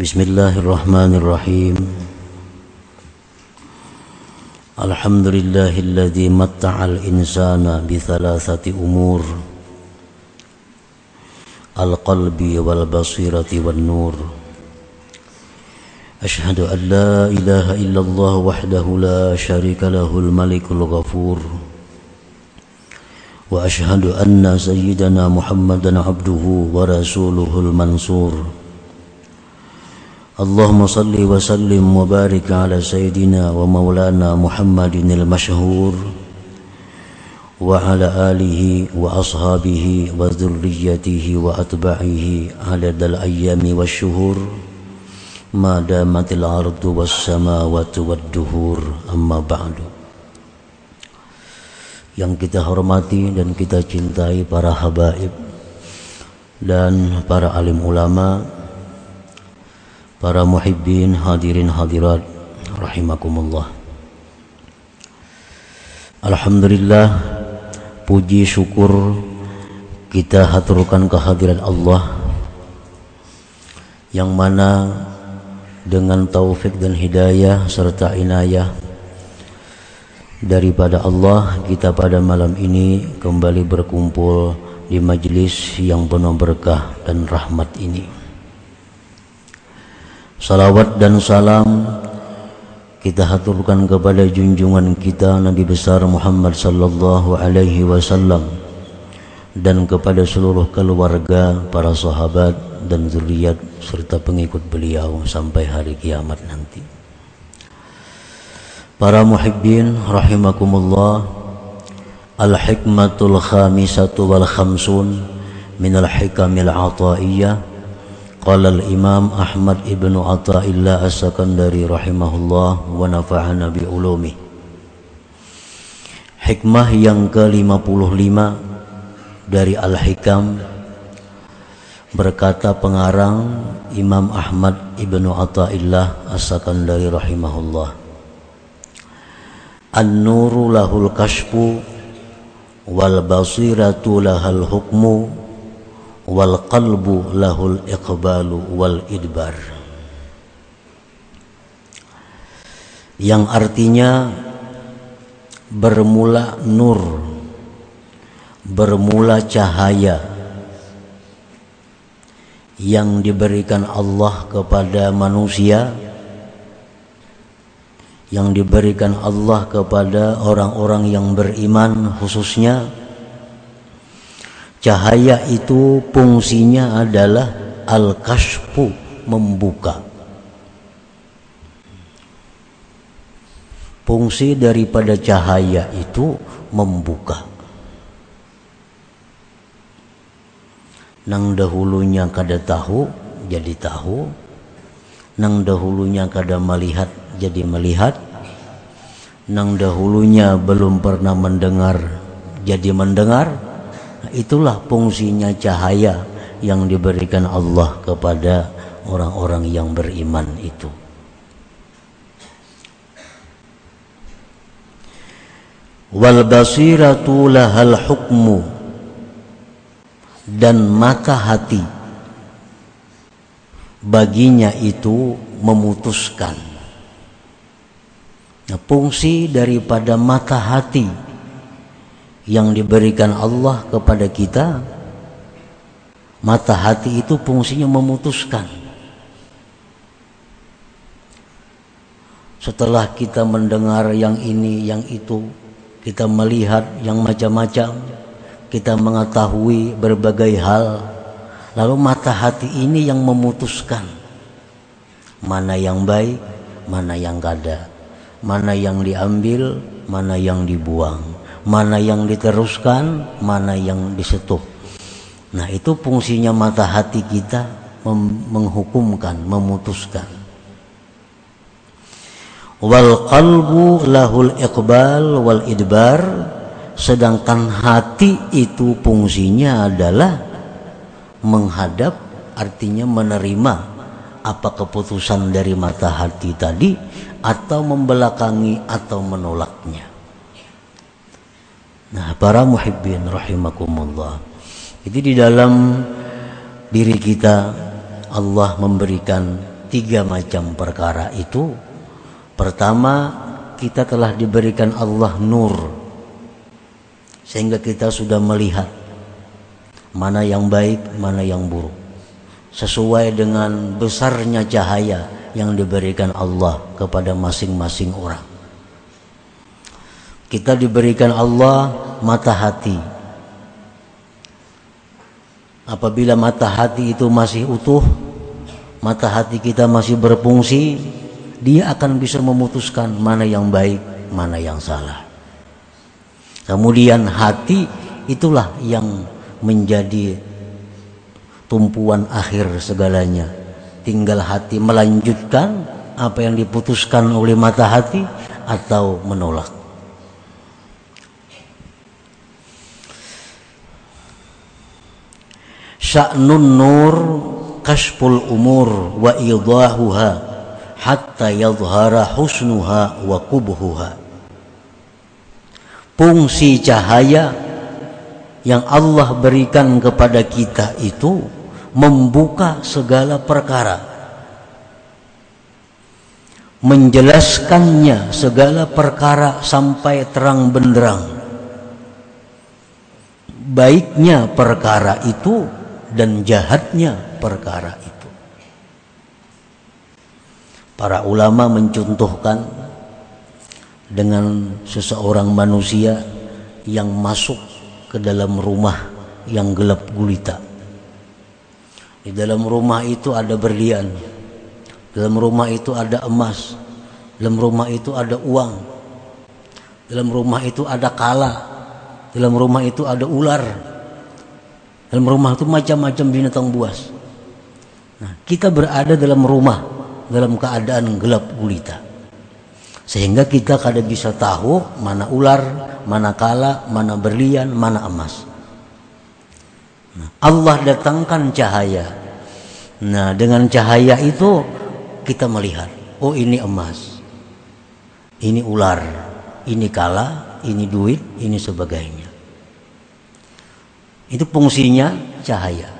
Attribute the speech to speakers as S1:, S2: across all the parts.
S1: بسم الله الرحمن الرحيم الحمد لله الذي متع الإنسان بثلاثة أمور القلب والبصيرة والنور أشهد أن لا إله إلا الله وحده لا شريك له الملك الغفور وأشهد أن سيدنا محمدا عبده ورسوله المنصور اللهم صل وسلم وبارك على سيدنا ومولانا محمد المشهور وعلى آله وأصحابه وذريته وأتباعه عدد الأيام والشهور ما دامت الأرض والسماوات والدهور. أما بعد yang kita hormati dan kita cintai para habaib dan para alim ulama para muhibbin hadirin hadirat rahimakumullah Alhamdulillah puji syukur kita haturkan kehadiran Allah yang mana dengan taufik dan hidayah serta inayah daripada Allah kita pada malam ini kembali berkumpul di majlis yang penuh berkah dan rahmat ini. Salawat dan salam kita haturkan kepada junjungan kita Nabi besar Muhammad sallallahu alaihi wasallam dan kepada seluruh keluarga, para sahabat dan zuriat serta pengikut beliau sampai hari kiamat nanti. Para muhibbin rahimakumullah Al-hikmatul khamisatu wal khamsun min al-hikamil ataiyah Qala al-Imam Ahmad ibn Atta'illah as-Sakandari rahimahullah wa nafa'ana bi. Hikmah yang ke-55 dari Al-Hikam berkata pengarang Imam Ahmad ibn Atta'illah as-Sakandari rahimahullah. An-nuru lahul kashfu wal basiratu lahal hukmu wal qalbu lahul iqbalu wal idbar. Yang artinya bermula nur bermula cahaya yang diberikan Allah kepada manusia yang diberikan Allah kepada orang-orang yang beriman khususnya Cahaya itu fungsinya adalah al-kashfu membuka. Fungsi daripada cahaya itu membuka. Nang dahulunya kada tahu jadi tahu. Nang dahulunya kada melihat jadi melihat. Nang dahulunya belum pernah mendengar jadi mendengar itulah fungsinya cahaya yang diberikan Allah kepada orang-orang yang beriman itu. Wal basiratu lahal hukmu dan mata hati baginya itu memutuskan. Nah, fungsi daripada mata hati yang diberikan Allah kepada kita mata hati itu fungsinya memutuskan. Setelah kita mendengar yang ini yang itu kita melihat yang macam-macam kita mengetahui berbagai hal lalu mata hati ini yang memutuskan mana yang baik mana yang kada mana yang diambil mana yang dibuang mana yang diteruskan, mana yang disetup. Nah, itu fungsinya mata hati kita menghukumkan, memutuskan. Wal qalbu lahul iqbal wal idbar sedangkan hati itu fungsinya adalah menghadap artinya menerima apa keputusan dari mata hati tadi atau membelakangi atau menolaknya. Nah, para muhibbin rahimakumullah. Jadi di dalam diri kita Allah memberikan tiga macam perkara itu. Pertama kita telah diberikan Allah nur sehingga kita sudah melihat mana yang baik mana yang buruk. Sesuai dengan besarnya cahaya yang diberikan Allah kepada masing-masing orang kita diberikan Allah mata hati apabila mata hati itu masih utuh mata hati kita masih berfungsi, dia akan bisa memutuskan mana yang baik, mana yang salah. Kemudian hati itulah yang menjadi tumpuan akhir segalanya. Tinggal hati melanjutkan apa yang diputuskan oleh mata hati atau menolak. Sya'nun nur kashful umur wa idahuha hatta yadhhara husnuha wa kubhuha fungsi cahaya yang Allah berikan kepada kita itu membuka segala perkara menjelaskannya segala perkara sampai terang benderang. Baiknya perkara itu dan jahatnya perkara itu. Para ulama mencontohkan dengan seseorang manusia yang masuk ke dalam rumah yang gelap gulita. Di dalam rumah itu ada berlian. Dalam rumah itu ada emas. Dalam rumah itu ada uang. Dalam rumah itu ada kala. Dalam rumah itu ada ular. Dalam rumah itu macam-macam binatang buas. Nah, kita berada dalam rumah dalam keadaan gelap gulita. Sehingga kita kada bisa tahu mana ular, mana kala, mana berlian, mana emas. Nah, Allah datangkan cahaya. Nah, dengan cahaya itu kita melihat, oh ini emas. Ini ular, ini kala, ini duit, ini sebagainya. Itu fungsinya cahaya.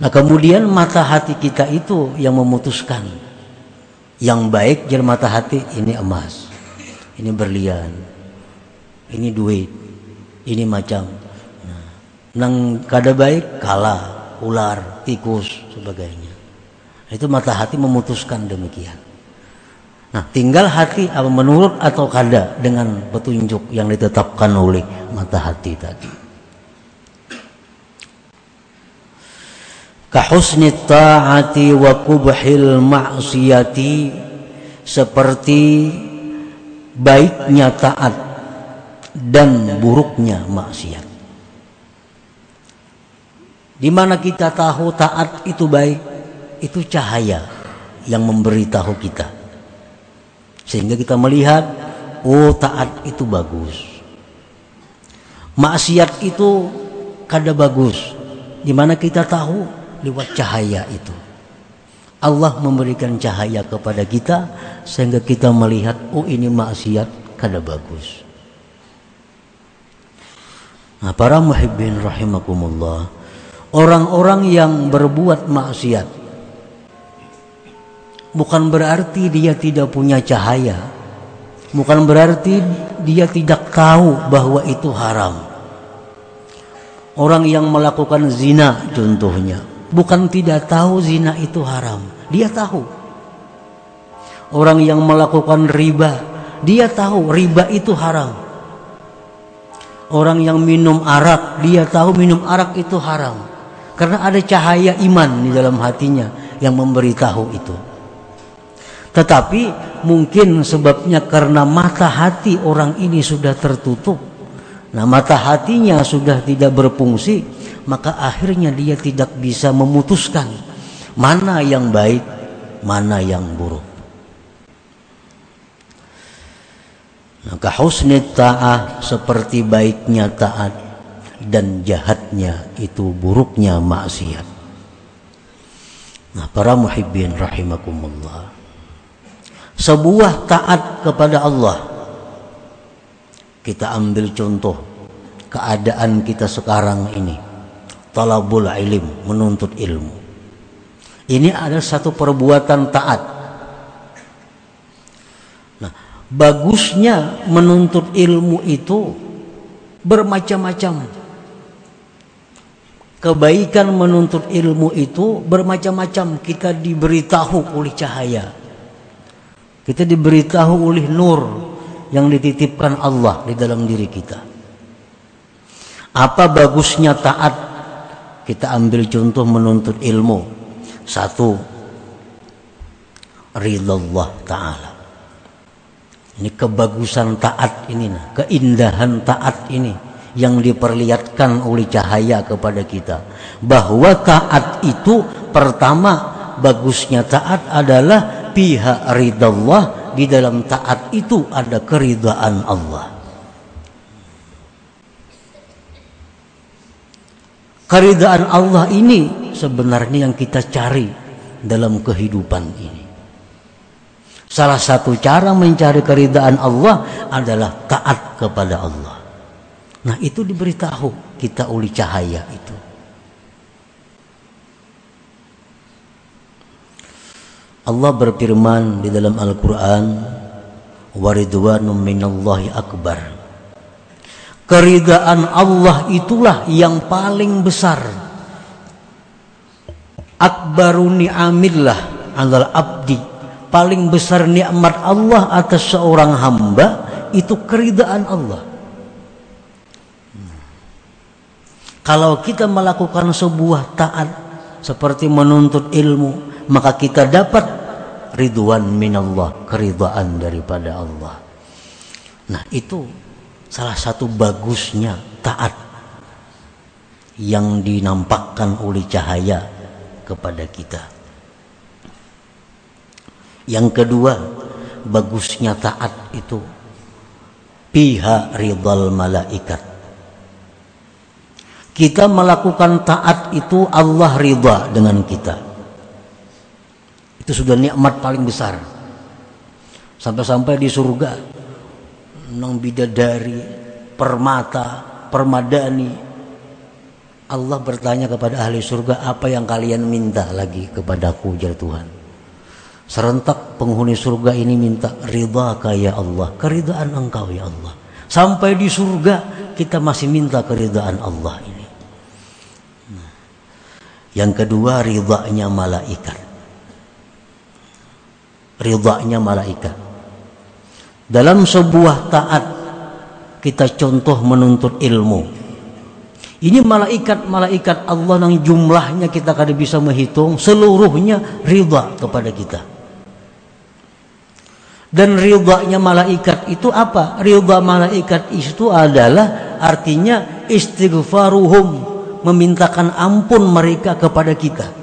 S1: Nah kemudian mata hati kita itu yang memutuskan. Yang baik jadi mata hati ini emas. Ini berlian. Ini duit. Ini macam. Nah, nang kada baik kalah, ular, tikus, sebagainya. Itu mata hati memutuskan demikian. Nah, tinggal hati apa menurut atau kada dengan petunjuk yang ditetapkan oleh mata hati tadi. kahusni ta'ati wa kubhil ma'siyati seperti baiknya taat dan buruknya maksiat di mana kita tahu taat itu baik itu cahaya yang memberitahu kita sehingga kita melihat oh taat itu bagus maksiat itu kada bagus di mana kita tahu lewat cahaya itu. Allah memberikan cahaya kepada kita sehingga kita melihat oh ini maksiat kada bagus. Nah, para muhibbin rahimakumullah, orang-orang yang berbuat maksiat bukan berarti dia tidak punya cahaya. Bukan berarti dia tidak tahu bahwa itu haram. Orang yang melakukan zina contohnya, bukan tidak tahu zina itu haram. Dia tahu. Orang yang melakukan riba, dia tahu riba itu haram. Orang yang minum arak, dia tahu minum arak itu haram. Karena ada cahaya iman di dalam hatinya yang memberitahu itu. Tetapi mungkin sebabnya karena mata hati orang ini sudah tertutup. Nah, mata hatinya sudah tidak berfungsi, maka akhirnya dia tidak bisa memutuskan mana yang baik, mana yang buruk. Maka husni ta'ah seperti baiknya taat dan jahatnya itu buruknya maksiat. Nah, para muhibbin rahimakumullah. Sebuah taat kepada Allah. Kita ambil contoh keadaan kita sekarang ini talabul ilim, menuntut ilmu. Ini adalah satu perbuatan taat. Nah, bagusnya menuntut ilmu itu bermacam-macam. Kebaikan menuntut ilmu itu bermacam-macam. Kita diberitahu oleh cahaya. Kita diberitahu oleh nur yang dititipkan Allah di dalam diri kita. Apa bagusnya taat? Kita ambil contoh menuntut ilmu. Satu, ridha Allah Ta'ala. Ini kebagusan taat ini, keindahan taat ini yang diperlihatkan oleh cahaya kepada kita. Bahwa taat itu pertama bagusnya taat adalah pihak ridha Allah di dalam taat itu ada keridhaan Allah. Keridhaan Allah ini sebenarnya yang kita cari dalam kehidupan ini. Salah satu cara mencari keridhaan Allah adalah taat kepada Allah. Nah itu diberitahu kita oleh cahaya itu. Allah berfirman di dalam Al-Quran waridwanum minallahi akbar. Keridaan Allah itulah yang paling besar. Akbaru ni'amillah alal abdi. Paling besar nikmat Allah atas seorang hamba itu keridaan Allah. Kalau kita melakukan sebuah taat seperti menuntut ilmu maka kita dapat ridwan minallah keridhaan daripada Allah. Nah itu salah satu bagusnya taat yang dinampakkan oleh cahaya kepada kita. Yang kedua bagusnya taat itu pihak ridal malaikat. Kita melakukan taat itu Allah ridha dengan kita itu sudah nikmat paling besar. Sampai-sampai di surga nang bidadari, permata, permadani. Allah bertanya kepada ahli surga, apa yang kalian minta lagi kepadaku, jar Tuhan. Serentak penghuni surga ini minta ridha ya Allah, keridaan engkau ya Allah. Sampai di surga kita masih minta keridaan Allah ini. Nah, yang kedua ridhanya malaikat ridhanya malaikat. Dalam sebuah taat kita contoh menuntut ilmu. Ini malaikat-malaikat Allah yang jumlahnya kita kada bisa menghitung, seluruhnya ridha kepada kita. Dan ridhanya malaikat itu apa? Ridha malaikat itu adalah artinya istighfaruhum, memintakan ampun mereka kepada kita.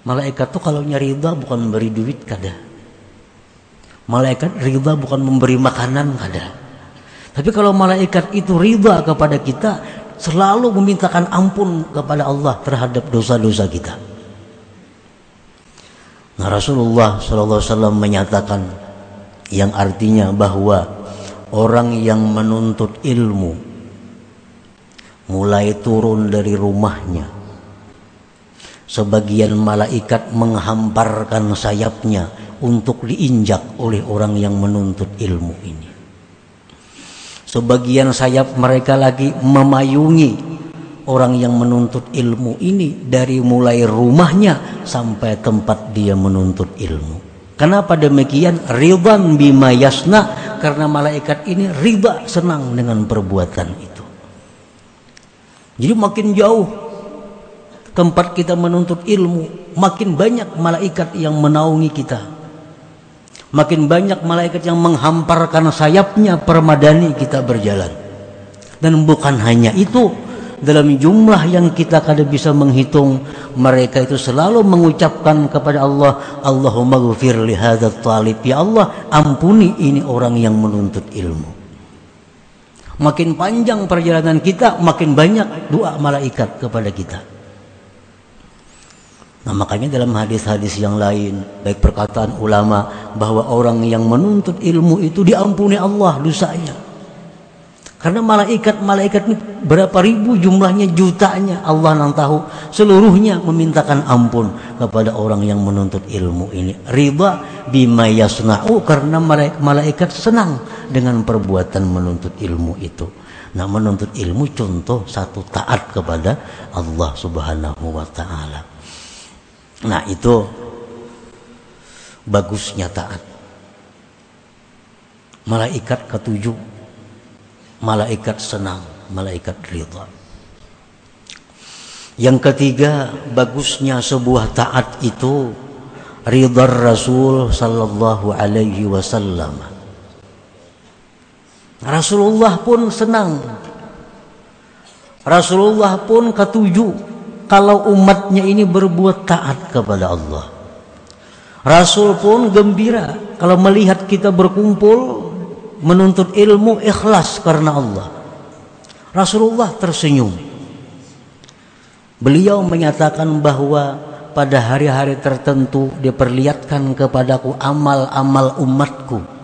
S1: Malaikat tuh kalau nyari ridha bukan memberi duit kada. Malaikat ridha bukan memberi makanan kada. Tapi kalau malaikat itu ridha kepada kita, selalu memintakan ampun kepada Allah terhadap dosa-dosa kita. Nah Rasulullah SAW menyatakan yang artinya bahwa orang yang menuntut ilmu mulai turun dari rumahnya Sebagian malaikat menghamparkan sayapnya untuk diinjak oleh orang yang menuntut ilmu ini. Sebagian sayap mereka lagi memayungi orang yang menuntut ilmu ini dari mulai rumahnya sampai tempat dia menuntut ilmu. Kenapa demikian? Ridwan bima yasna karena malaikat ini riba senang dengan perbuatan itu. Jadi makin jauh tempat kita menuntut ilmu, makin banyak malaikat yang menaungi kita. Makin banyak malaikat yang menghamparkan sayapnya permadani kita berjalan. Dan bukan hanya itu, dalam jumlah yang kita kada bisa menghitung, mereka itu selalu mengucapkan kepada Allah, Allahumma ghafir li hadzal talib. Ya Allah, ampuni ini orang yang menuntut ilmu. Makin panjang perjalanan kita, makin banyak doa malaikat kepada kita. Nah makanya dalam hadis-hadis yang lain Baik perkataan ulama Bahwa orang yang menuntut ilmu itu diampuni Allah dosanya Karena malaikat-malaikat ini berapa ribu jumlahnya jutanya Allah yang tahu seluruhnya memintakan ampun kepada orang yang menuntut ilmu ini. Riba bima yasna'u karena malaikat senang dengan perbuatan menuntut ilmu itu. Nah, menuntut ilmu contoh satu taat kepada Allah Subhanahu wa taala. Nah, itu bagusnya taat. Malaikat ketujuh malaikat senang, malaikat ridha. Yang ketiga, bagusnya sebuah taat itu ridha Rasul sallallahu alaihi wasallam. Rasulullah pun senang. Rasulullah pun ketujuh kalau umatnya ini berbuat taat kepada Allah. Rasul pun gembira kalau melihat kita berkumpul menuntut ilmu ikhlas karena Allah. Rasulullah tersenyum. Beliau menyatakan bahwa pada hari-hari tertentu diperlihatkan kepadaku amal-amal umatku.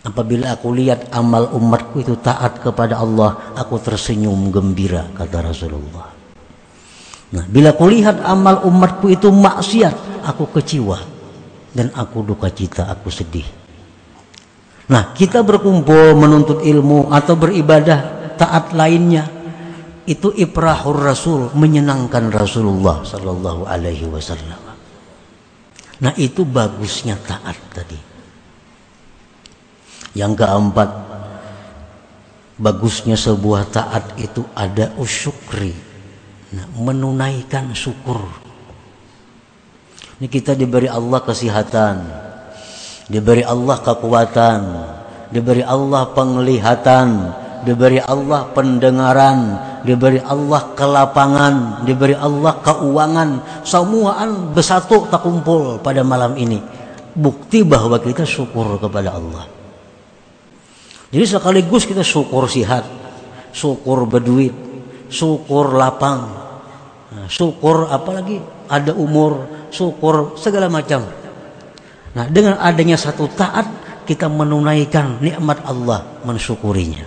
S1: Apabila aku lihat amal umatku itu taat kepada Allah, aku tersenyum gembira, kata Rasulullah. Nah, bila kulihat amal umatku itu maksiat, aku kecewa dan aku duka cita, aku sedih. Nah, kita berkumpul menuntut ilmu atau beribadah taat lainnya itu iprahur Rasul, menyenangkan Rasulullah sallallahu alaihi wasallam. Nah, itu bagusnya taat tadi. Yang keempat, bagusnya sebuah taat itu ada usyukri. Nah, menunaikan syukur ini kita diberi Allah kesehatan, diberi Allah kekuatan, diberi Allah penglihatan, diberi Allah pendengaran, diberi Allah kelapangan, diberi Allah keuangan, semuaan bersatu tak kumpul pada malam ini. Bukti bahwa kita syukur kepada Allah. Jadi sekaligus kita syukur sihat, syukur berduit, syukur lapang, nah, syukur apalagi ada umur, syukur, segala macam. Nah, dengan adanya satu taat kita menunaikan nikmat Allah, mensyukurinya.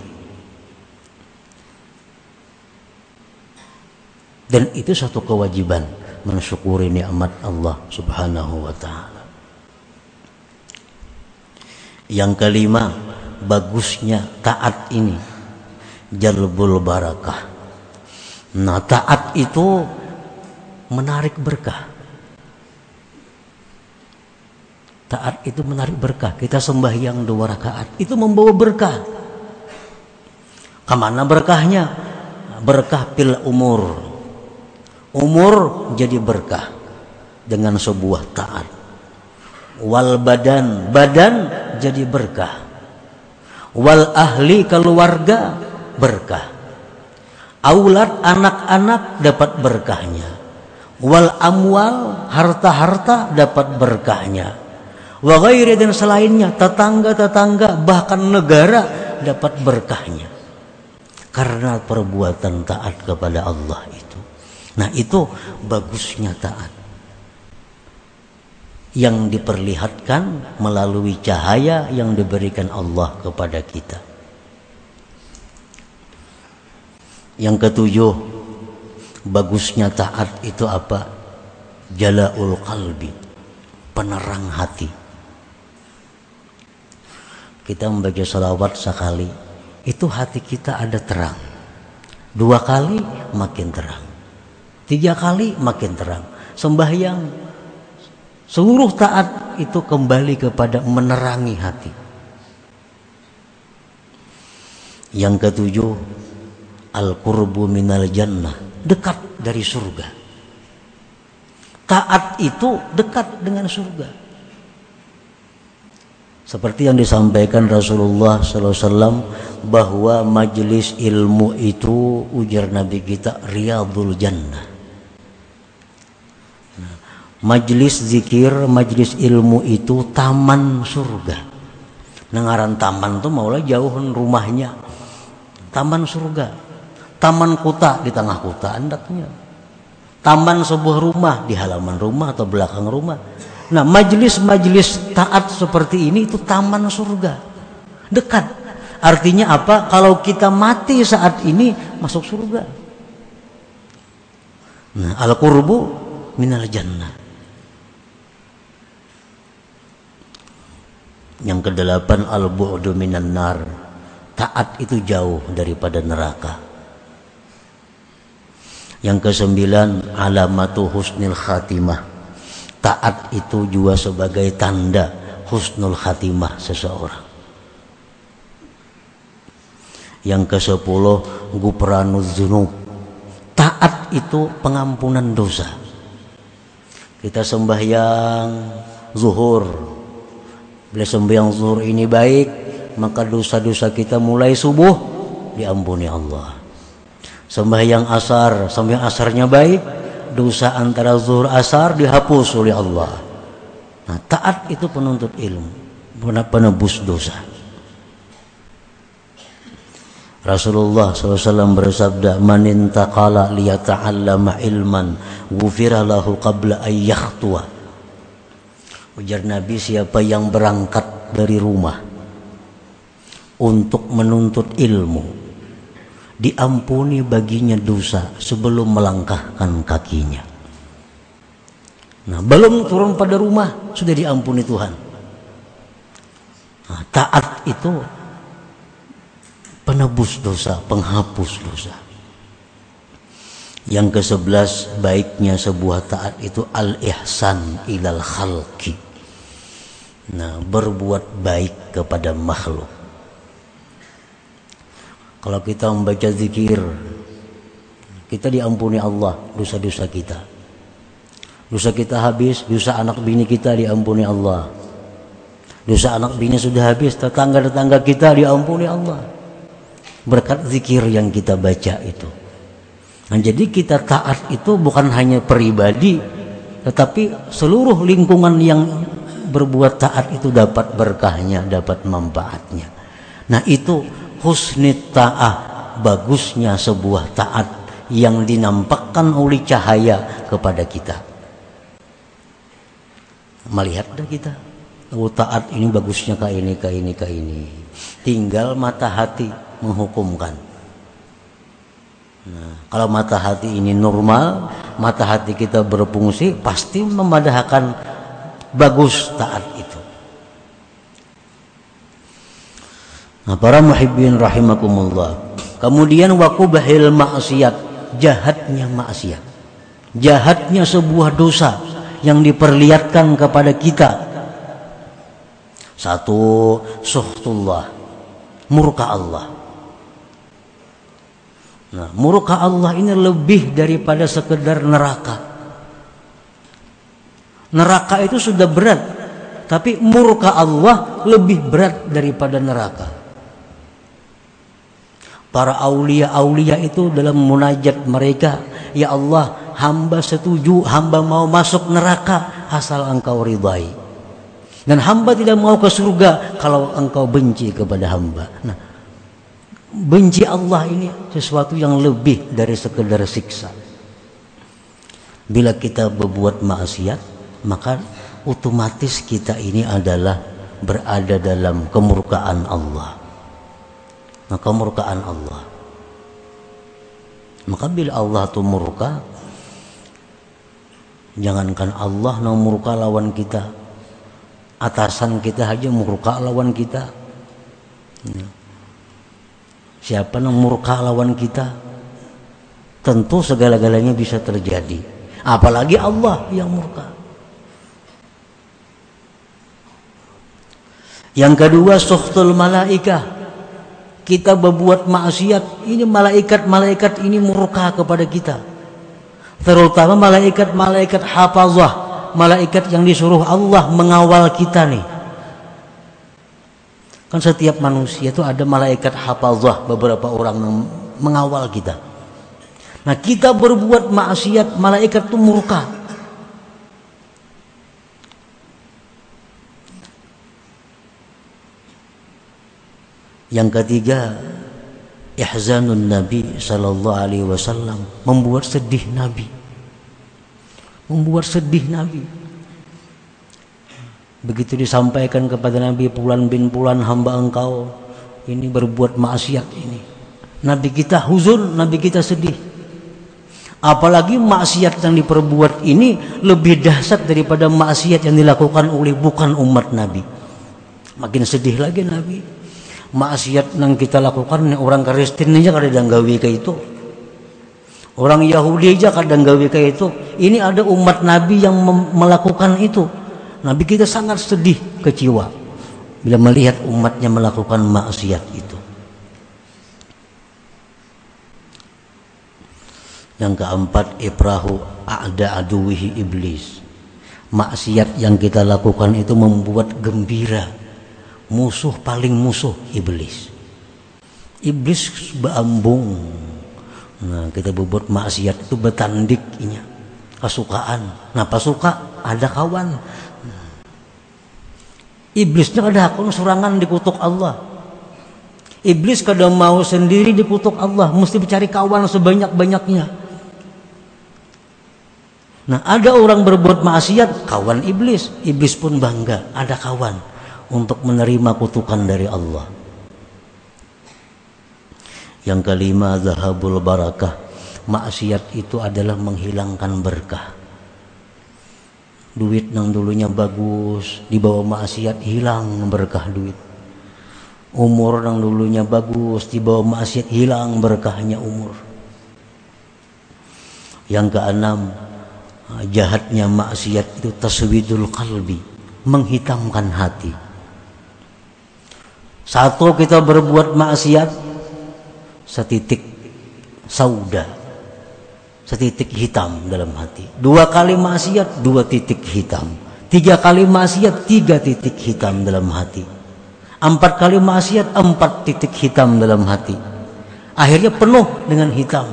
S1: Dan itu satu kewajiban mensyukuri nikmat Allah Subhanahu wa taala. Yang kelima, bagusnya taat ini jalbul barakah. Nah, taat itu menarik berkah. Taat itu menarik berkah. Kita sembahyang dua rakaat. Itu membawa berkah. Ke mana berkahnya? Berkah pil umur. Umur jadi berkah. Dengan sebuah taat. Wal badan. Badan jadi berkah. Wal ahli keluarga berkah. Aulad anak-anak dapat berkahnya. Wal amwal harta-harta dapat berkahnya wa ghairi dan selainnya tetangga-tetangga bahkan negara dapat berkahnya karena perbuatan taat kepada Allah itu nah itu bagusnya taat yang diperlihatkan melalui cahaya yang diberikan Allah kepada kita. Yang ketujuh bagusnya taat itu apa? Jalaul qalbi penerang hati. Kita membaca salawat sekali itu hati kita ada terang. Dua kali makin terang. Tiga kali makin terang. Sembahyang seluruh taat itu kembali kepada menerangi hati. Yang ketujuh al qurbu minal jannah dekat dari surga. Taat itu dekat dengan surga. Seperti yang disampaikan Rasulullah SAW bahwa majelis ilmu itu ujar Nabi kita riyadul jannah. Majelis zikir, majelis ilmu itu taman surga. Nengaran taman tuh maulah jauh rumahnya. Taman surga. Taman kota di tengah kota andaknya. Taman sebuah rumah di halaman rumah atau belakang rumah Nah, majelis-majelis taat seperti ini itu taman surga. Dekat. Artinya apa? Kalau kita mati saat ini masuk surga. Nah, al-qurbu minal jannah. Yang kedelapan al-bu'du minan nar. Taat itu jauh daripada neraka. Yang kesembilan alamatu husnil khatimah. Taat itu juga sebagai tanda husnul khatimah seseorang. Yang ke sepuluh gupranuz zunub. Taat itu pengampunan dosa. Kita sembahyang zuhur. Bila sembahyang zuhur ini baik, maka dosa-dosa kita mulai subuh diampuni Allah. Sembahyang asar, sembahyang asarnya baik, dosa antara zuhur asar dihapus oleh Allah. Nah, taat itu penuntut ilmu, penebus dosa. Rasulullah SAW bersabda man intaqala liyata'allama ilman ghufira lahu qabla ay yakhtuwa ujar Nabi siapa yang berangkat dari rumah untuk menuntut ilmu diampuni baginya dosa sebelum melangkahkan kakinya nah belum turun pada rumah sudah diampuni Tuhan nah, taat itu penebus dosa, penghapus dosa. Yang ke sebelas baiknya sebuah taat itu al-ihsan ilal khalqi. Nah, berbuat baik kepada makhluk. Kalau kita membaca zikir, kita diampuni Allah dosa-dosa kita. Dosa kita habis, dosa anak bini kita diampuni Allah. Dosa anak bini sudah habis, tetangga-tetangga kita diampuni Allah berkat zikir yang kita baca itu. Nah, jadi kita taat itu bukan hanya pribadi, tetapi seluruh lingkungan yang berbuat taat itu dapat berkahnya, dapat manfaatnya. Nah, itu husnit ta'ah, bagusnya sebuah taat yang dinampakkan oleh cahaya kepada kita. Melihat kita. Oh, taat ini bagusnya ke ini, ke ini, ke ini. Tinggal mata hati menghukumkan. Nah, kalau mata hati ini normal, mata hati kita berfungsi, pasti memadahkan bagus taat itu. Nah, para muhibbin rahimakumullah. Kemudian wakubahil maksiat, jahatnya maksiat. Jahatnya sebuah dosa yang diperlihatkan kepada kita. Satu, suhtullah, murka Allah. Nah, murka Allah ini lebih daripada sekedar neraka. Neraka itu sudah berat, tapi murka Allah lebih berat daripada neraka. Para aulia-aulia itu dalam munajat mereka, ya Allah, hamba setuju, hamba mau masuk neraka asal engkau ridai. Dan hamba tidak mau ke surga kalau engkau benci kepada hamba. Nah, benci Allah ini sesuatu yang lebih dari sekedar siksa. Bila kita berbuat maksiat, maka otomatis kita ini adalah berada dalam kemurkaan Allah. Nah, kemurkaan Allah. Maka bila Allah itu murka, jangankan Allah yang murka lawan kita, atasan kita aja murka lawan kita. Ya Siapa yang murka lawan kita? Tentu segala-galanya bisa terjadi. Apalagi Allah yang murka. Yang kedua, suhtul malaikah. Kita berbuat maksiat, ini malaikat-malaikat ini murka kepada kita. Terutama malaikat-malaikat hafazah, malaikat yang disuruh Allah mengawal kita nih Kan setiap manusia itu ada malaikat hafazah beberapa orang yang mengawal kita. Nah kita berbuat maksiat malaikat itu murka. Yang ketiga, ihzanun Nabi sallallahu alaihi wasallam membuat sedih Nabi. Membuat sedih Nabi. Begitu disampaikan kepada Nabi Pulan bin Pulan hamba engkau ini berbuat maksiat ini. Nabi kita huzun, Nabi kita sedih. Apalagi maksiat yang diperbuat ini lebih dahsyat daripada maksiat yang dilakukan oleh bukan umat Nabi. Makin sedih lagi Nabi. Maksiat yang kita lakukan orang Kristen aja kadang gawe kayak itu. Orang Yahudi aja kadang gawe kayak itu. Ini ada umat Nabi yang melakukan itu. Nabi kita sangat sedih, kecewa bila melihat umatnya melakukan maksiat itu. Yang keempat, ibrahu a'da aduwihi iblis. Maksiat yang kita lakukan itu membuat gembira musuh paling musuh iblis. Iblis beambung. Nah, kita berbuat maksiat itu betandik inya. Kesukaan. Nah, suka ada kawan Iblisnya kada hakun serangan dikutuk Allah. Iblis kada mau sendiri dikutuk Allah, mesti mencari kawan sebanyak-banyaknya. Nah, ada orang berbuat maksiat, kawan iblis. Iblis pun bangga, ada kawan untuk menerima kutukan dari Allah. Yang kelima, zahabul barakah. Maksiat itu adalah menghilangkan berkah duit nang dulunya bagus dibawa maksiat hilang berkah duit. Umur nang dulunya bagus dibawa maksiat hilang berkahnya umur. Yang keenam jahatnya maksiat itu taswidul kalbi menghitamkan hati. Satu kita berbuat maksiat setitik sauda setitik hitam dalam hati. Dua kali maksiat, dua titik hitam. Tiga kali maksiat, tiga titik hitam dalam hati. Empat kali maksiat, empat titik hitam dalam hati. Akhirnya penuh dengan hitam.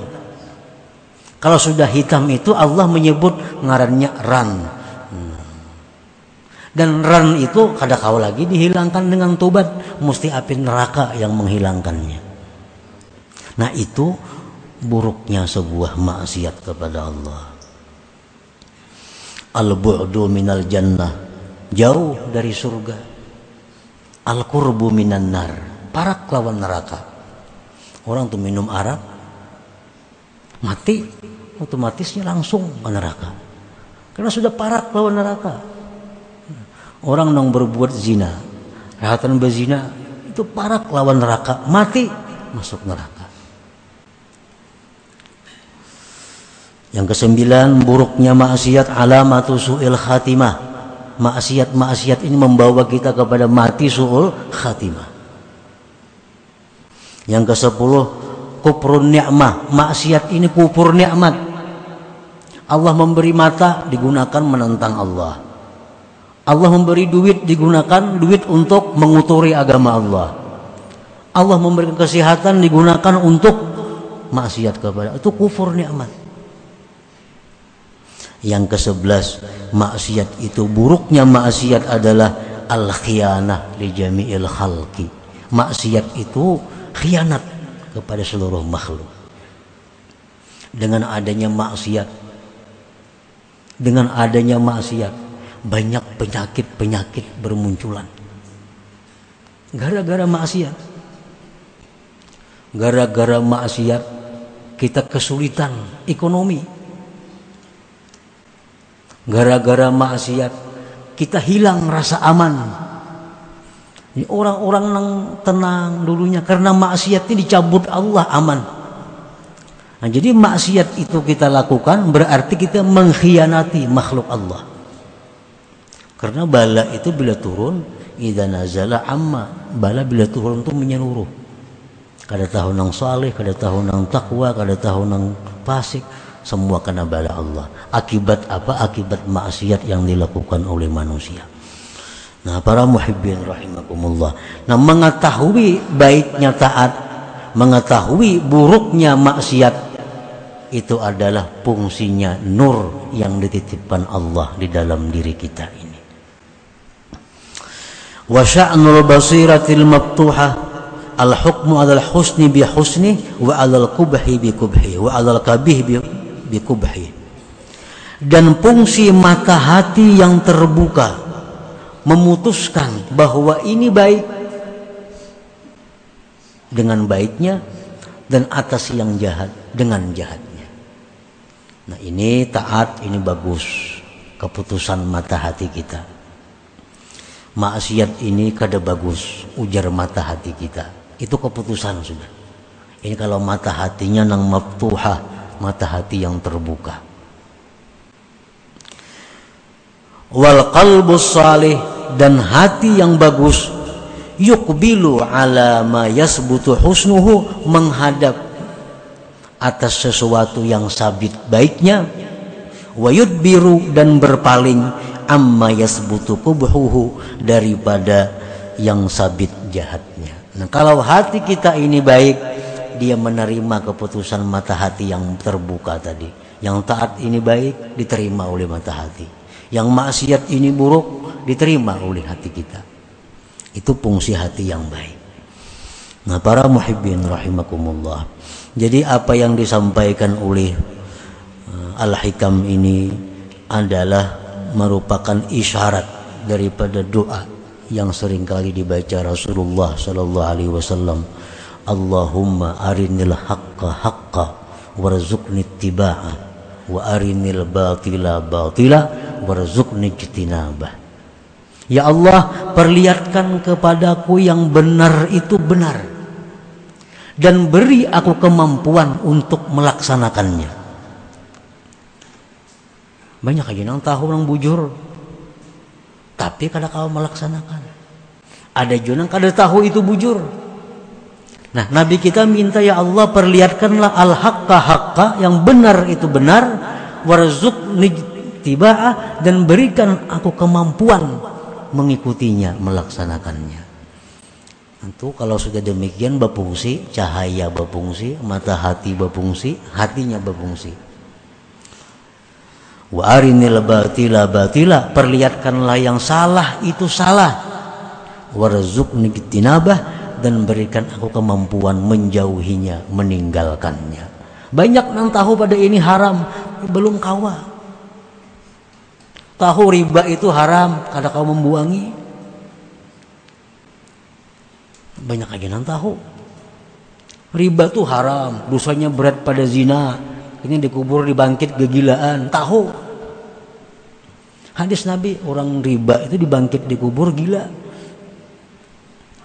S1: Kalau sudah hitam itu Allah menyebut ngarannya ran. Dan ran itu kada kau lagi dihilangkan dengan tobat, mesti api neraka yang menghilangkannya. Nah itu buruknya sebuah maksiat kepada Allah. Al-bu'du minal jannah, jauh dari surga. Al-qurbu minan nar, parak lawan neraka. Orang tuh minum arak, mati, otomatisnya langsung ke neraka. Karena sudah parak lawan neraka. Orang yang berbuat zina, rahatan berzina, itu parak lawan neraka, mati, masuk neraka. Yang kesembilan, buruknya maksiat alamatu su'il khatimah. Maksiat-maksiat ini membawa kita kepada mati su'ul khatimah. Yang kesepuluh, kuprun ni'mah. Maksiat ini kupur nikmat. Allah memberi mata digunakan menentang Allah. Allah memberi duit digunakan duit untuk menguturi agama Allah. Allah memberikan kesehatan digunakan untuk maksiat kepada itu kufur nikmat. Yang ke-11 maksiat itu buruknya maksiat adalah al khianah li jami'il khalqi. Maksiat itu khianat kepada seluruh makhluk. Dengan adanya maksiat dengan adanya maksiat banyak penyakit-penyakit bermunculan. Gara-gara maksiat. Gara-gara maksiat kita kesulitan ekonomi Gara-gara maksiat kita hilang rasa aman. Orang-orang yang tenang dulunya karena maksiat ini dicabut Allah aman. Nah, jadi maksiat itu kita lakukan berarti kita mengkhianati makhluk Allah. Karena bala itu bila turun idza nazala amma, bala bila turun itu menyeluruh. Kada tahun yang saleh, kada tahun yang takwa, kada tahun yang fasik semua kena bala Allah. Akibat apa? Akibat maksiat yang dilakukan oleh manusia. Nah, para muhibbin rahimakumullah. Nah, mengetahui baiknya taat, mengetahui buruknya maksiat itu adalah fungsinya nur yang dititipkan Allah di dalam diri kita ini. Wa sya'nul basiratil maftuhah al-hukmu 'alal husni bi husni wa 'alal kubhi bi kubhi wa 'alal kabih bi bikubhi dan fungsi mata hati yang terbuka memutuskan bahwa ini baik dengan baiknya dan atas yang jahat dengan jahatnya. Nah ini taat, ini bagus keputusan mata hati kita. Maksiat ini kada bagus ujar mata hati kita. Itu keputusan sudah. Ini kalau mata hatinya nang maftuhah, mata hati yang terbuka. Wal qalbus salih dan hati yang bagus yukbilu ala ma yasbutu husnuhu menghadap atas sesuatu yang sabit baiknya wayud biru dan berpaling amma yasbutu kubhuhu daripada yang sabit jahatnya. Nah, kalau hati kita ini baik, dia menerima keputusan mata hati yang terbuka tadi. Yang taat ini baik diterima oleh mata hati. Yang maksiat ini buruk diterima oleh hati kita. Itu fungsi hati yang baik. Nah, para muhibbin rahimakumullah. Jadi apa yang disampaikan oleh uh, Al-Hikam ini adalah merupakan isyarat daripada doa yang sering kali dibaca Rasulullah sallallahu alaihi wasallam. Allahumma arinil haqqa haqqa warzuqni ittiba'ah wa arinil batila batila warzuqni ijtinabah. Ya Allah, perlihatkan kepadaku yang benar itu benar dan beri aku kemampuan untuk melaksanakannya. Banyak aja yang tahu yang bujur. Tapi kada kau melaksanakan. Ada juga yang kada tahu itu bujur. Nah, Nabi kita minta ya Allah perlihatkanlah al-haqqa haqqa yang benar itu benar warzuk tiba'ah dan berikan aku kemampuan mengikutinya, melaksanakannya. Tentu kalau sudah demikian berfungsi, cahaya berfungsi, mata hati berfungsi, hatinya berfungsi wa arinil batila batila perlihatkanlah yang salah itu salah warzuqni tinabah dan berikan aku kemampuan menjauhinya meninggalkannya. Banyak yang tahu pada ini haram belum kawa. Tahu riba itu haram kada kau membuangi. Banyak lagi yang tahu. Riba itu haram dosanya berat pada zina. Ini dikubur dibangkit kegilaan tahu. Hadis nabi orang riba itu dibangkit dikubur gila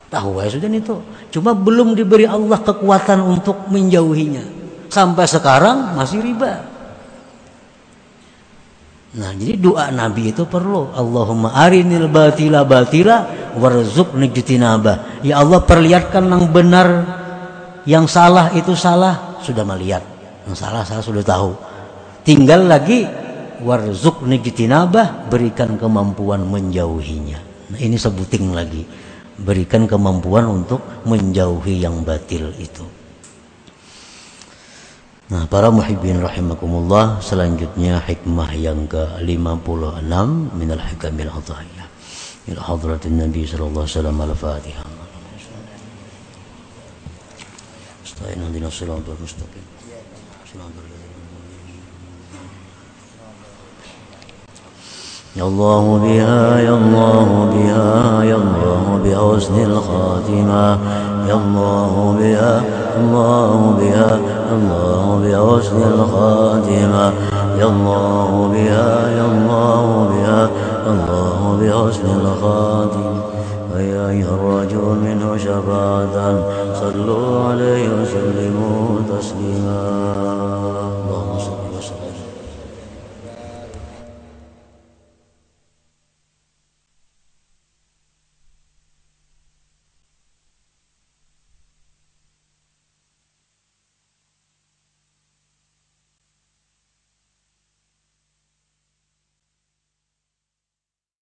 S1: tahu ya sudah itu cuma belum diberi Allah kekuatan untuk menjauhinya sampai sekarang masih riba Nah, jadi doa Nabi itu perlu. Allahumma arinil batila batila warzuqni jitinabah. Ya Allah perlihatkan yang benar, yang salah itu salah. Sudah melihat. Yang salah saya sudah tahu. Tinggal lagi warzuk nijtinabah berikan kemampuan menjauhinya. Nah, ini sebuting lagi. Berikan kemampuan untuk menjauhi yang batil itu. Nah, para muhibbin rahimakumullah, selanjutnya hikmah yang ke-56 minal hikamil adhiyah. Ila hadratin Nabi sallallahu alaihi wasallam al-Fatihah. Astagfirullah dinas يا الله بها يا الله بها يا الله بحسن الخاتمة. يا الله بها الله بها الله بحسن الخاتمة. يا الله بها يا الله بها الله بحسن الخاتمة. ويا أيها الرجل منه شفاعة صلوا عليه وسلموا تسليما.